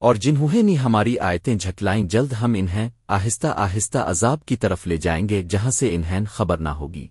اور جنہوں نے ہماری آیتیں جھٹلائیں، جلد ہم انہیں آہستہ آہستہ عذاب کی طرف لے جائیں گے جہاں سے انہیں خبر نہ ہوگی۔